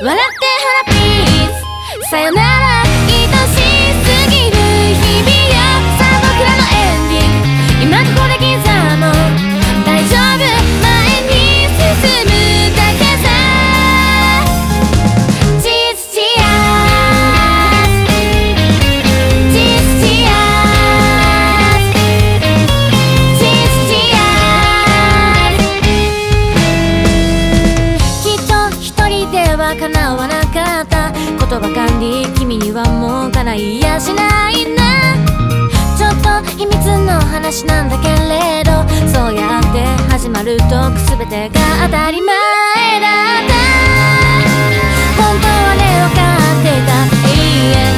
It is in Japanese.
Voilà. 叶わなかった。言葉管理君にはもうかないやしないな。ちょっと秘密の話なんだけれどそうやって始まると全てが当たり前だった。本当はね分かってた。永遠